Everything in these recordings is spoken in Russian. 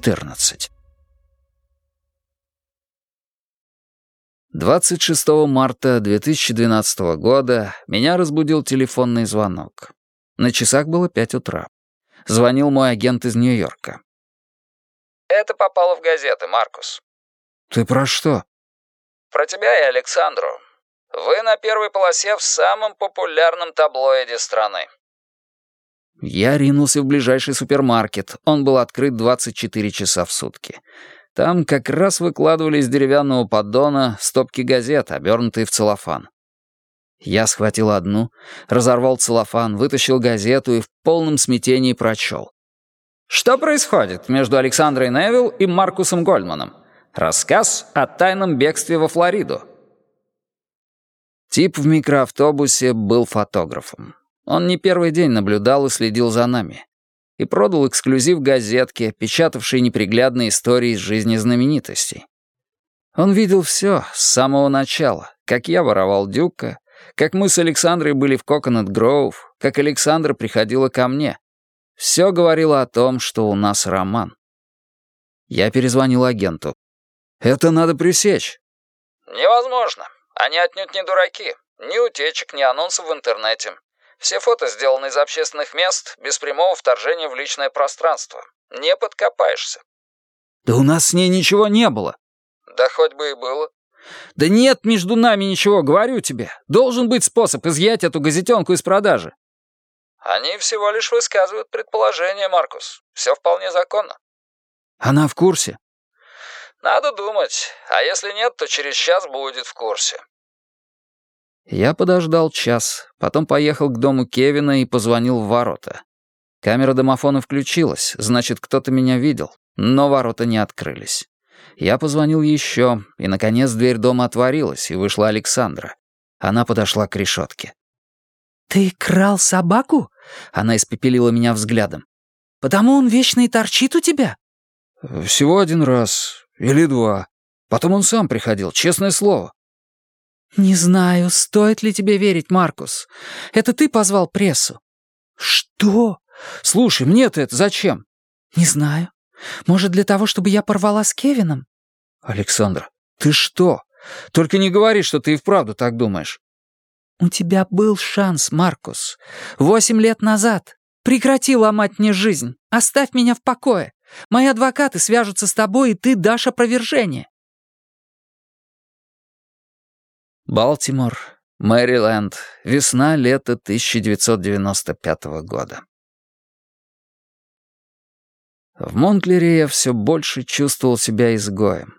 14. 26 марта 2012 года меня разбудил телефонный звонок. На часах было 5 утра. Звонил мой агент из Нью-Йорка. «Это попало в газеты, Маркус». «Ты про что?» «Про тебя и Александру. Вы на первой полосе в самом популярном таблоиде страны. Я ринулся в ближайший супермаркет. Он был открыт 24 часа в сутки. Там как раз выкладывали из деревянного поддона стопки газет, обернутые в целлофан. Я схватил одну, разорвал целлофан, вытащил газету и в полном смятении прочел. «Что происходит между Александрой Невилл и Маркусом Гольдманом? Рассказ о тайном бегстве во Флориду». Тип в микроавтобусе был фотографом. Он не первый день наблюдал и следил за нами. И продал эксклюзив газетке, печатавшей неприглядные истории из жизни знаменитостей. Он видел все с самого начала, как я воровал Дюка, как мы с Александрой были в Коконат Гроув, как Александра приходила ко мне. Все говорило о том, что у нас роман. Я перезвонил агенту. «Это надо пресечь». «Невозможно. Они отнюдь не дураки. Ни утечек, ни анонсов в интернете. Все фото сделаны из общественных мест, без прямого вторжения в личное пространство. Не подкопаешься». «Да у нас с ней ничего не было». «Да хоть бы и было». «Да нет между нами ничего, говорю тебе. Должен быть способ изъять эту газетенку из продажи». «Они всего лишь высказывают предположение, Маркус. Все вполне законно». «Она в курсе?» «Надо думать. А если нет, то через час будет в курсе». Я подождал час, потом поехал к дому Кевина и позвонил в ворота. Камера домофона включилась, значит, кто-то меня видел, но ворота не открылись. Я позвонил еще, и, наконец, дверь дома отворилась, и вышла Александра. Она подошла к решетке. «Ты крал собаку?» Она испепелила меня взглядом. «Потому он вечно и торчит у тебя?» «Всего один раз. Или два. Потом он сам приходил, честное слово. «Не знаю, стоит ли тебе верить, Маркус. Это ты позвал прессу?» «Что? Слушай, мне-то это зачем?» «Не знаю. Может, для того, чтобы я порвала с Кевином?» «Александра, ты что? Только не говори, что ты и вправду так думаешь». «У тебя был шанс, Маркус. Восемь лет назад. Прекрати ломать мне жизнь. Оставь меня в покое. Мои адвокаты свяжутся с тобой, и ты дашь опровержение. Балтимор, Мэриленд, весна-лето 1995 года. В Монклере я все больше чувствовал себя изгоем.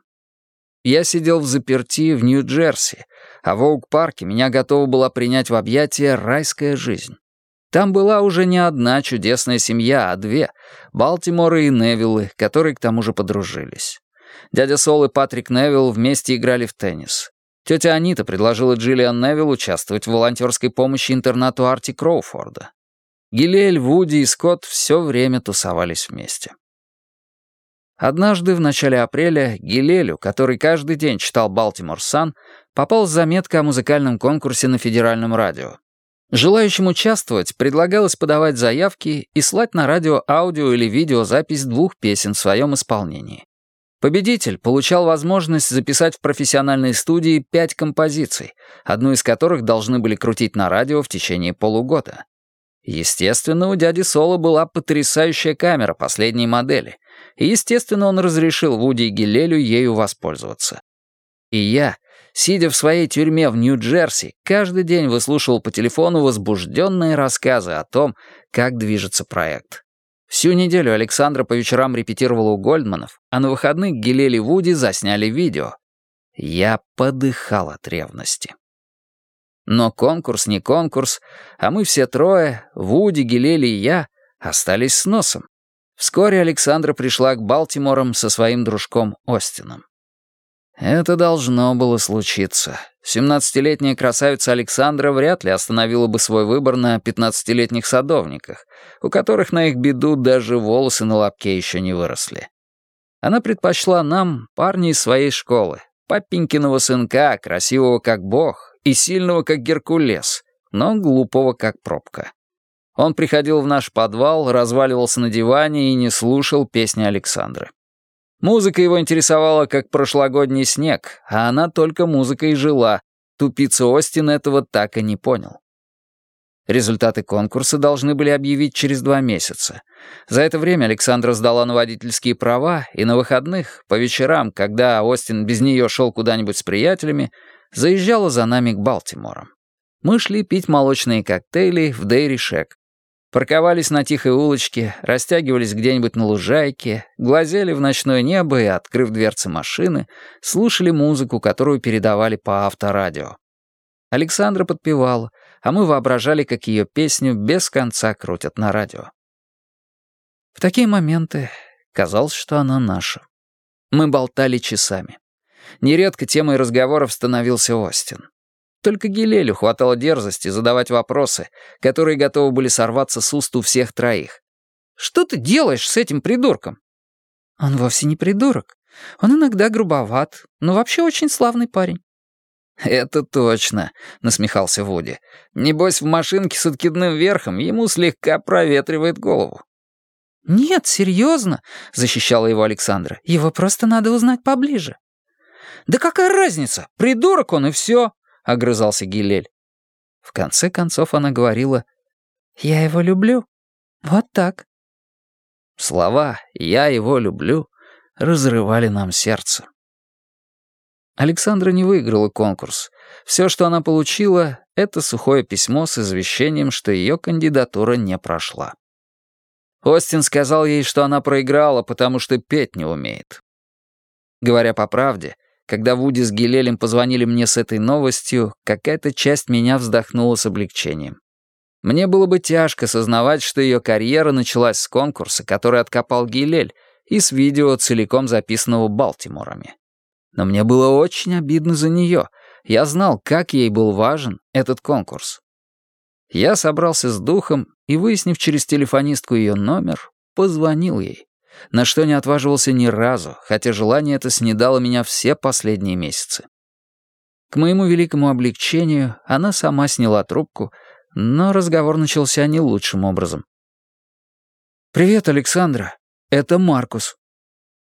Я сидел в заперти в Нью-Джерси, а в Оук-парке меня готова была принять в объятия райская жизнь. Там была уже не одна чудесная семья, а две — Балтиморы и Невиллы, которые к тому же подружились. Дядя Сол и Патрик Невилл вместе играли в теннис. Тетя Анита предложила Джиллиан Невилл участвовать в волонтерской помощи интернату Арти Кроуфорда. Гилель, Вуди и Скотт все время тусовались вместе. Однажды в начале апреля Гилелю, который каждый день читал «Балтимор Сан», попал заметка о музыкальном конкурсе на федеральном радио. Желающим участвовать предлагалось подавать заявки и слать на радио аудио или видеозапись двух песен в своем исполнении. Победитель получал возможность записать в профессиональной студии пять композиций, одну из которых должны были крутить на радио в течение полугода. Естественно, у дяди Соло была потрясающая камера последней модели, и, естественно, он разрешил Вуди и Гилелю ею воспользоваться. И я, сидя в своей тюрьме в Нью-Джерси, каждый день выслушивал по телефону возбужденные рассказы о том, как движется проект. Всю неделю Александра по вечерам репетировала у Гольдманов, а на выходных Гилели Вуди засняли видео. Я подыхал от ревности. Но конкурс не конкурс, а мы все трое, Вуди, Гилели и я, остались с носом. Вскоре Александра пришла к Балтиморам со своим дружком Остином. Это должно было случиться. Семнадцатилетняя красавица Александра вряд ли остановила бы свой выбор на пятнадцатилетних садовниках, у которых на их беду даже волосы на лобке еще не выросли. Она предпочла нам парня из своей школы, папенькиного сынка, красивого как бог и сильного как Геркулес, но глупого как пробка. Он приходил в наш подвал, разваливался на диване и не слушал песни Александры. Музыка его интересовала, как прошлогодний снег, а она только музыкой и жила. Тупица Остин этого так и не понял. Результаты конкурса должны были объявить через два месяца. За это время Александра сдала на водительские права, и на выходных, по вечерам, когда Остин без нее шел куда-нибудь с приятелями, заезжала за нами к Балтимору. Мы шли пить молочные коктейли в Дейри. Парковались на тихой улочке, растягивались где-нибудь на лужайке, глазели в ночное небо и, открыв дверцы машины, слушали музыку, которую передавали по авторадио. Александра подпевала, а мы воображали, как ее песню без конца крутят на радио. В такие моменты казалось, что она наша. Мы болтали часами. Нередко темой разговоров становился Остин. Только Гилелю хватало дерзости задавать вопросы, которые готовы были сорваться с уст у всех троих. «Что ты делаешь с этим придурком?» «Он вовсе не придурок. Он иногда грубоват, но вообще очень славный парень». «Это точно», — насмехался Вуди. «Небось, в машинке с откидным верхом ему слегка проветривает голову». «Нет, серьезно», — защищала его Александра. «Его просто надо узнать поближе». «Да какая разница? Придурок он и все», — огрызался Гилель. В конце концов она говорила, «Я его люблю. Вот так». Слова «я его люблю» разрывали нам сердце. Александра не выиграла конкурс. Все, что она получила, это сухое письмо с извещением, что ее кандидатура не прошла. Остин сказал ей, что она проиграла, потому что петь не умеет. Говоря по правде, когда Вуди с Гилелем позвонили мне с этой новостью, какая-то часть меня вздохнула с облегчением. Мне было бы тяжко сознавать, что ее карьера началась с конкурса, который откопал Гилель, и с видео, целиком записанного Балтиморами. Но мне было очень обидно за нее. Я знал, как ей был важен этот конкурс. Я собрался с духом и, выяснив через телефонистку ее номер, позвонил ей, на что не отваживался ни разу, хотя желание это снедало меня все последние месяцы. К моему великому облегчению она сама сняла трубку, но разговор начался не лучшим образом. «Привет, Александра. Это Маркус».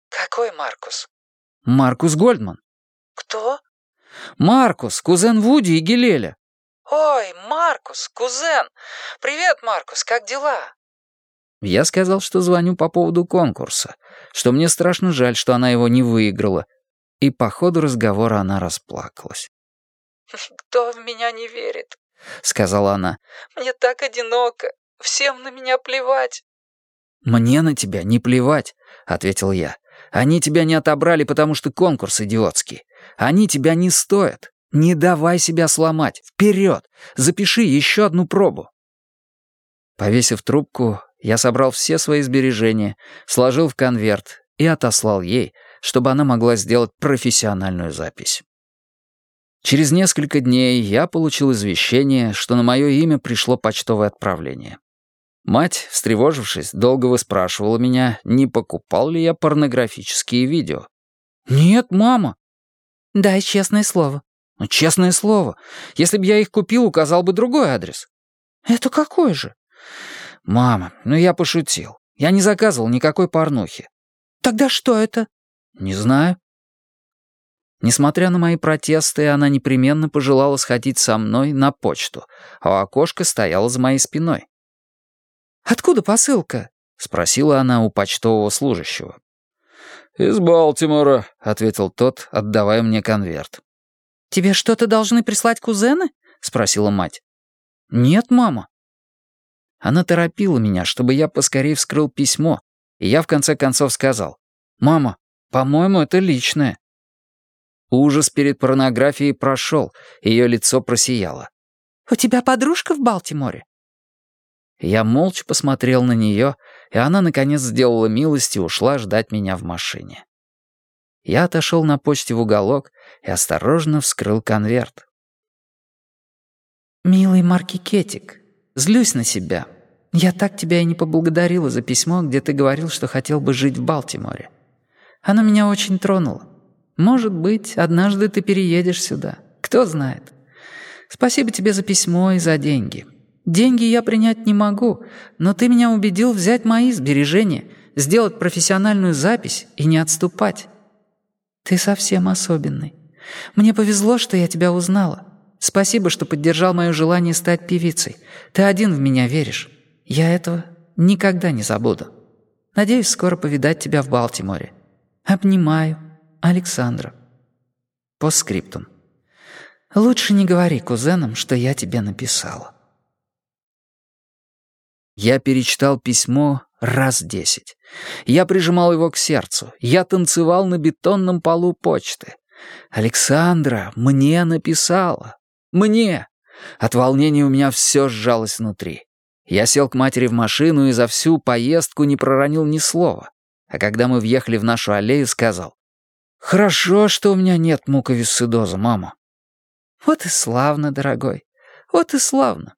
«Какой Маркус?» «Маркус Гольдман». «Кто?» «Маркус, кузен Вуди и Гелеля». «Ой, Маркус, кузен! Привет, Маркус, как дела?» Я сказал, что звоню по поводу конкурса, что мне страшно жаль, что она его не выиграла, и по ходу разговора она расплакалась. «Кто в меня не верит?» — сказала она. «Мне так одиноко. Всем на меня плевать». «Мне на тебя не плевать», — ответил я. Они тебя не отобрали, потому что конкурс идиотский. Они тебя не стоят. Не давай себя сломать. Вперед! Запиши еще одну пробу. Повесив трубку, я собрал все свои сбережения, сложил в конверт и отослал ей, чтобы она могла сделать профессиональную запись. Через несколько дней я получил извещение, что на мое имя пришло почтовое отправление. Мать, встревожившись, долго выспрашивала меня, не покупал ли я порнографические видео. «Нет, мама». «Дай честное слово». «Ну, честное слово. Если бы я их купил, указал бы другой адрес». «Это какой же?» «Мама, ну я пошутил. Я не заказывал никакой порнухи». «Тогда что это?» «Не знаю». Несмотря на мои протесты, она непременно пожелала сходить со мной на почту, а окошко стояло за моей спиной. «Откуда посылка?» — спросила она у почтового служащего. «Из Балтимора», — ответил тот, отдавая мне конверт. «Тебе что-то должны прислать кузены?» — спросила мать. «Нет, мама». Она торопила меня, чтобы я поскорее вскрыл письмо, и я в конце концов сказал, «Мама, по-моему, это личное». Ужас перед порнографией прошел, ее лицо просияло. «У тебя подружка в Балтиморе?» Я молча посмотрел на нее, и она, наконец, сделала милость и ушла ждать меня в машине. Я отошел на почте в уголок и осторожно вскрыл конверт. «Милый Маркикетик, злюсь на себя. Я так тебя и не поблагодарила за письмо, где ты говорил, что хотел бы жить в Балтиморе. Оно меня очень тронуло. Может быть, однажды ты переедешь сюда. Кто знает. Спасибо тебе за письмо и за деньги. Деньги я принять не могу, но ты меня убедил взять мои сбережения, сделать профессиональную запись и не отступать. Ты совсем особенный. Мне повезло, что я тебя узнала. Спасибо, что поддержал мое желание стать певицей. Ты один в меня веришь. Я этого никогда не забуду. Надеюсь скоро повидать тебя в Балтиморе. Обнимаю. Александра. По скриптум. Лучше не говори кузенам, что я тебе написала. Я перечитал письмо раз десять. Я прижимал его к сердцу. Я танцевал на бетонном полу почты. Александра мне написала. Мне. От волнения у меня все сжалось внутри. Я сел к матери в машину и за всю поездку не проронил ни слова. А когда мы въехали в нашу аллею, сказал, «Хорошо, что у меня нет муковисцидоза, мама». «Вот и славно, дорогой, вот и славно.